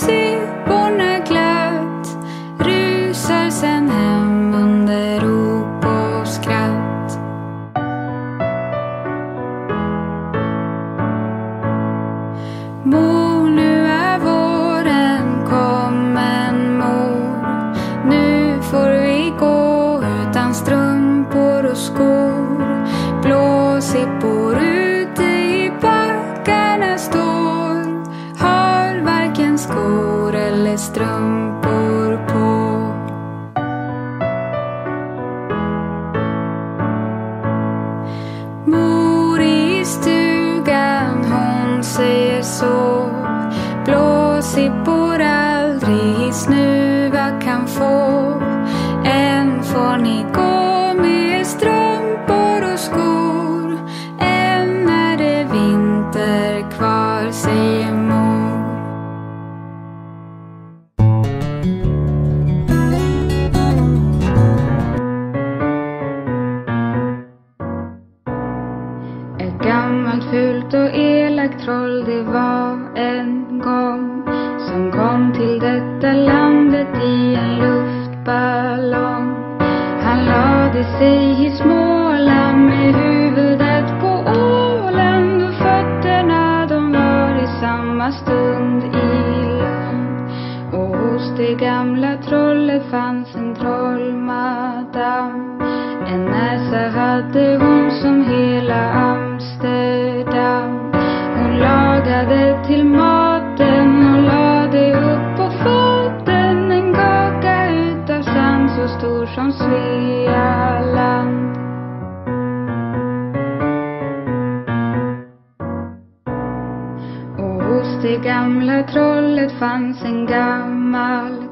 see California.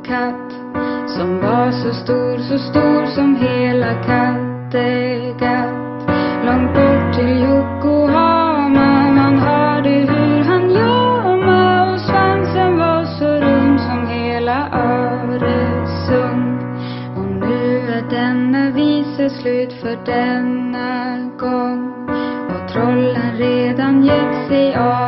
katt som var så stor, så stor som hela Kattegatt. Långt bort till Yokohama man hörde hur han jama. och svansen var så rund som hela Öresund. Och nu är denna visa slut för denna gång och trollen redan gett sig av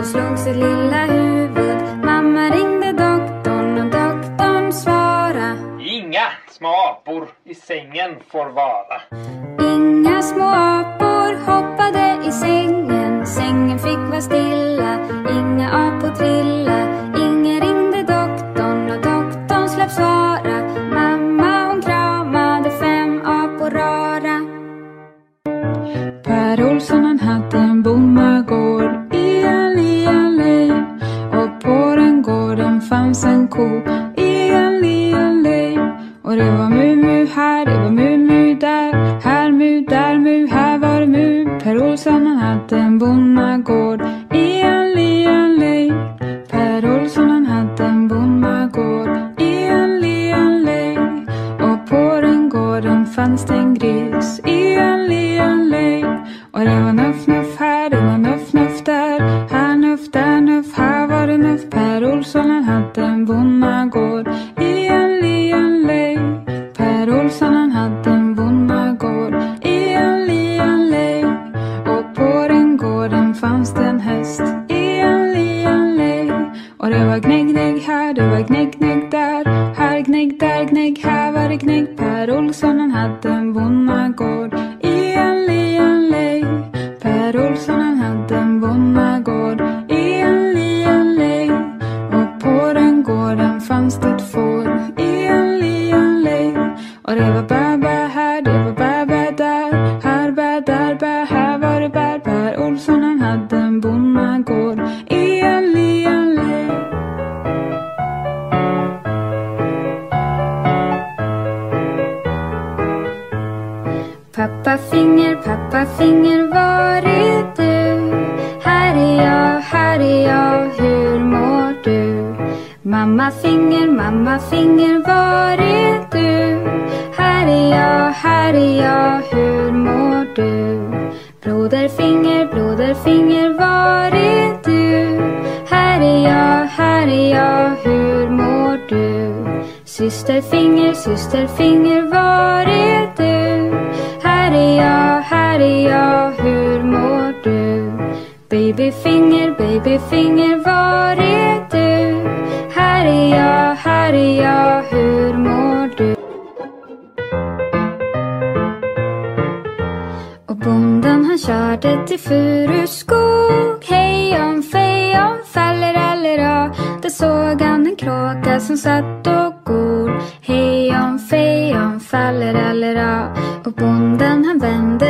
och slog sitt lilla huvud. Mamma ringde doktorn och doktorn svarade. Inga små apor i sängen får vara. Inga små apor fanns det en häst i en liten och det var gnägg, gnägg här, det var gnägg, gnägg där. Här gnägg, där gnägg, här var det gnägg. Per Olsson han hade en bonde. Här är jag, hur mår du? Babyfinger, babyfinger, var är du? Här är jag, här är jag, hur mår du? Och bonden han körde till Furuskog Hejon fejon fallerallera Där såg han en kråka som satt och gol Hejon fejon fallerallera Och bonden han vände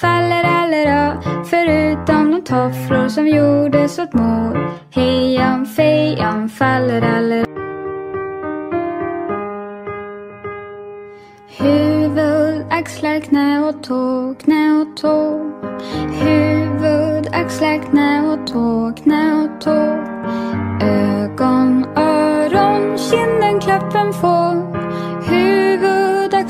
faller fallerallera Förutom de tofflor som gjordes åt mor Hejan fejan faller fallerallera Huvud, axlar, knä och tå, knä och tå Huvud axlar, knä och tå, knä och tå. Ögon, öron, kinden, klappen få. Huvud,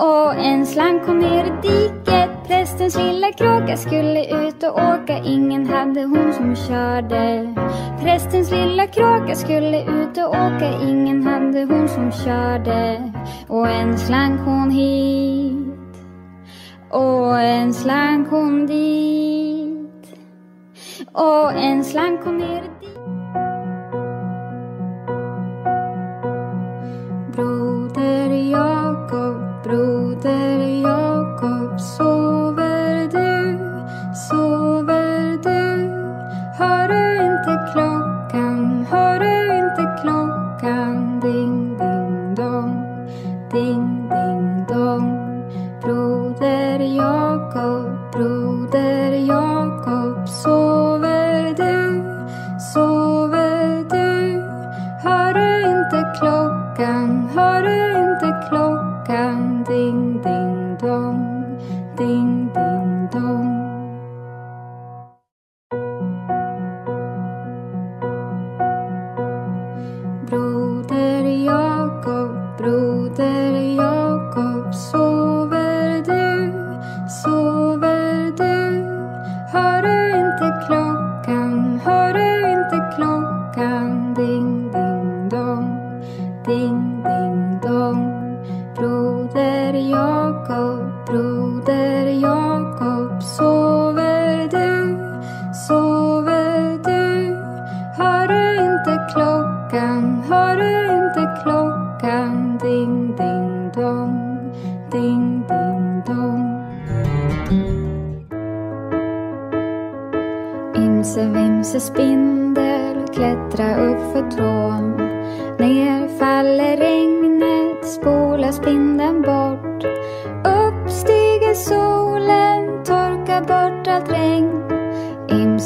Och en slank hon ner i diket. Prästens lilla kråka skulle ut och åka. Ingen hade hon som körde. Prästens lilla kråka skulle ut och åka. Ingen hade hon som körde. Och en slank hon hit. Och en slank hon dit. Och en slank hon ner i broder Jakob, sover du, sover du? Hör du inte klockan, hör du inte klockan? Ding, ding, dong, ding, ding, dong. Broder Jakob, broder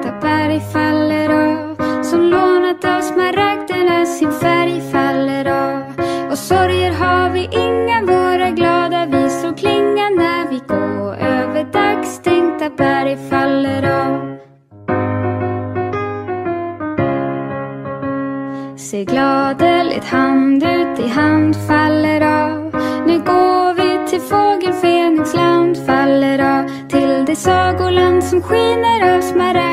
Vita berg faller av. Som lånat av smaragderna sin färg faller av. Och sorger har vi inga, våra glada visor klingar när vi går över dagstänkta berg faller av. Se gladeligt hand ut i hand faller av. Nu går vi till fågel Fenixland faller av. Till det sagoland som skiner av smaragd.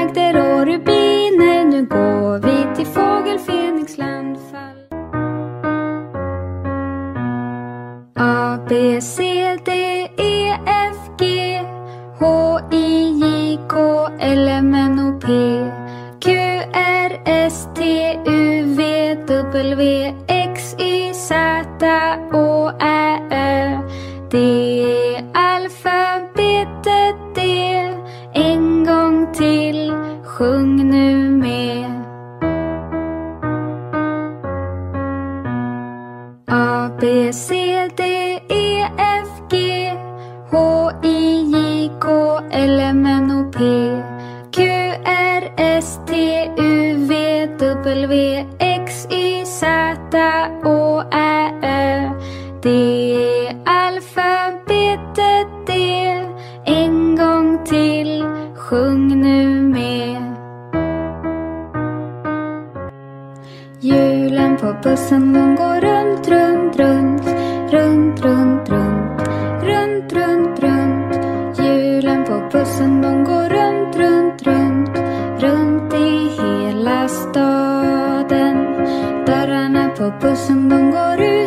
L, M, N, O, P Q, R, S, T, U, V, W, X, Y, Z, Å, Ä, Ö. Det är alfabetet det. En gång till, sjung nu med. Julen på bussen de går bussen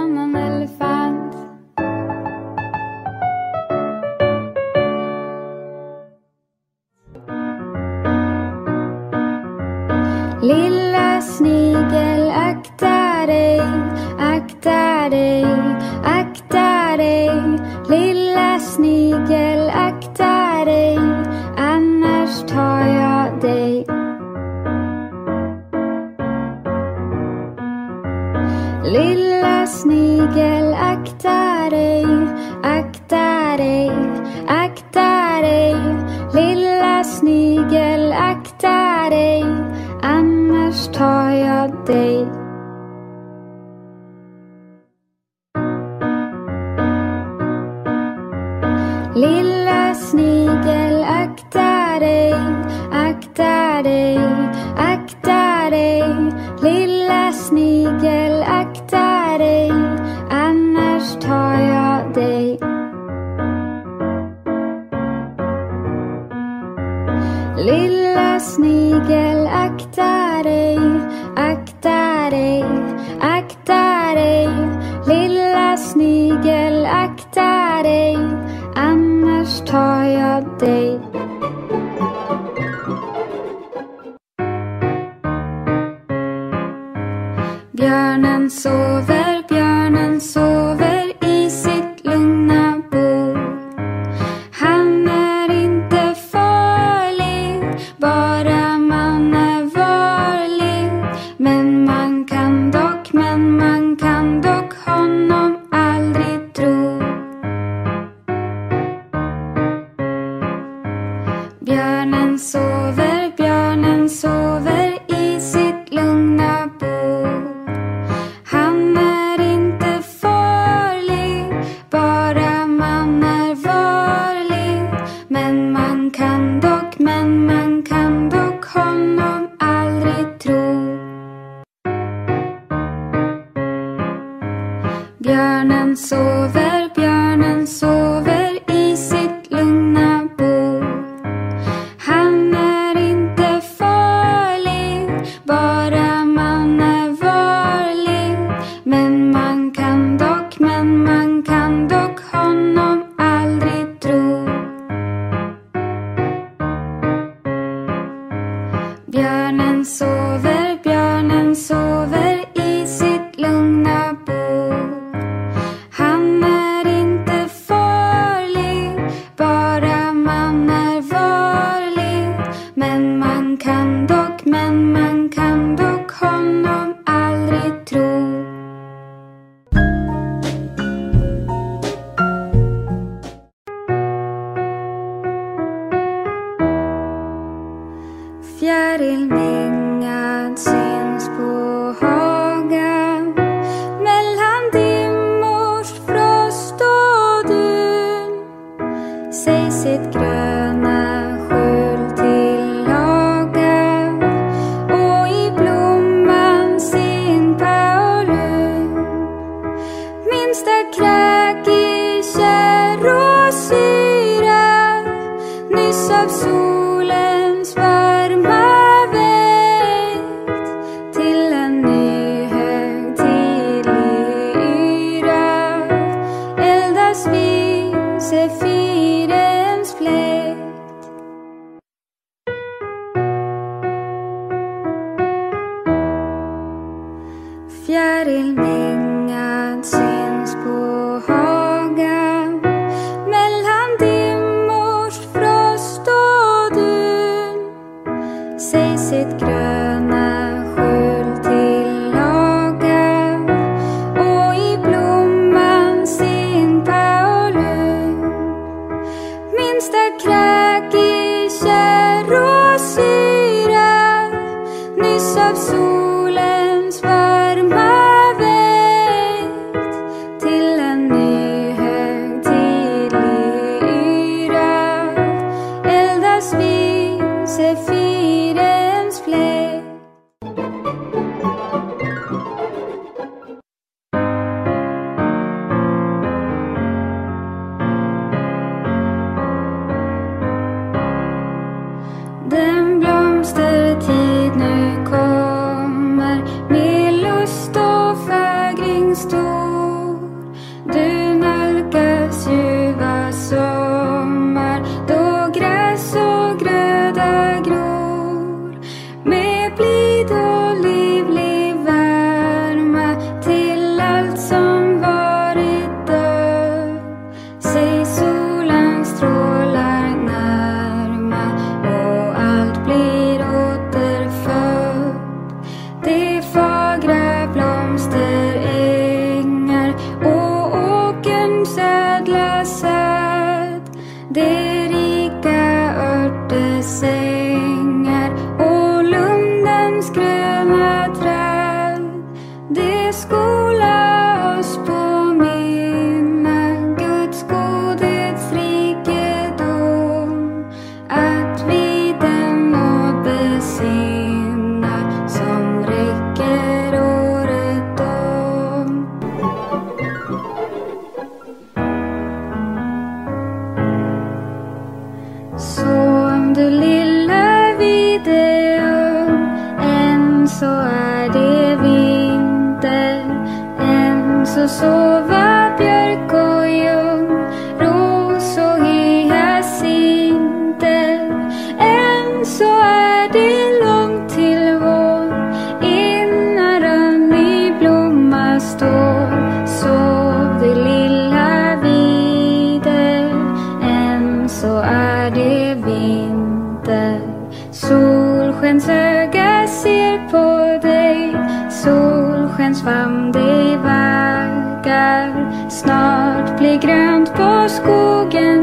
tar jag dig. Lilla snigel. mingat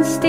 stay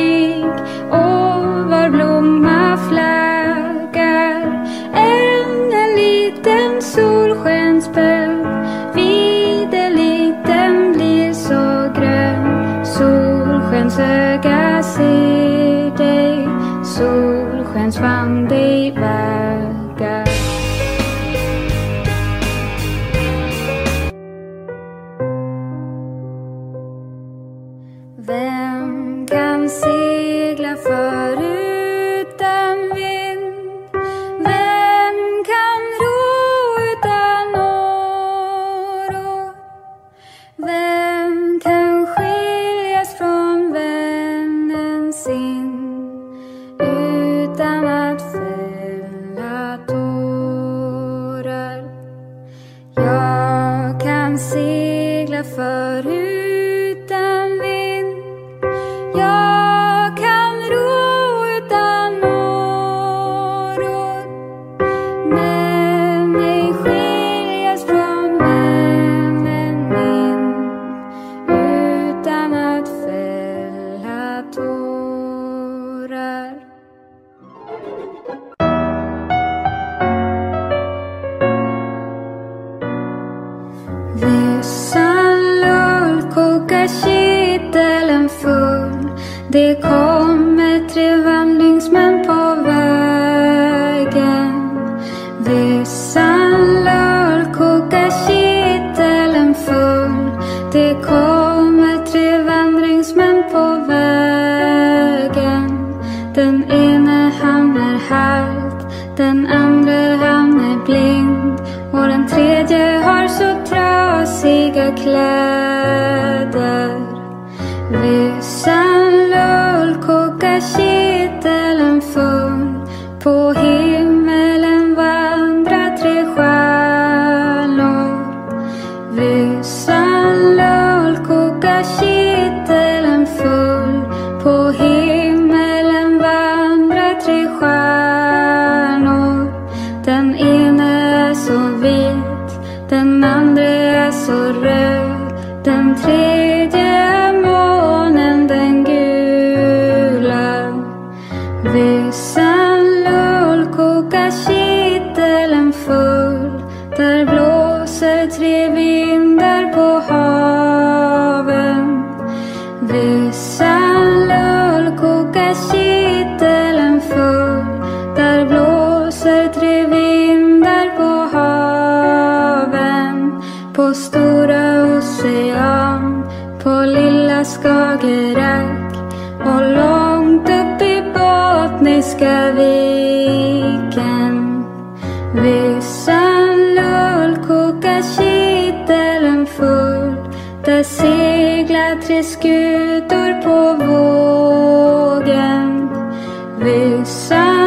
Mössan lull, koka kitteln full på himlen Där seglar tre skutor på vågen. Vissa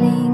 sparkling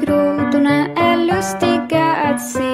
grodorna är lustiga att se.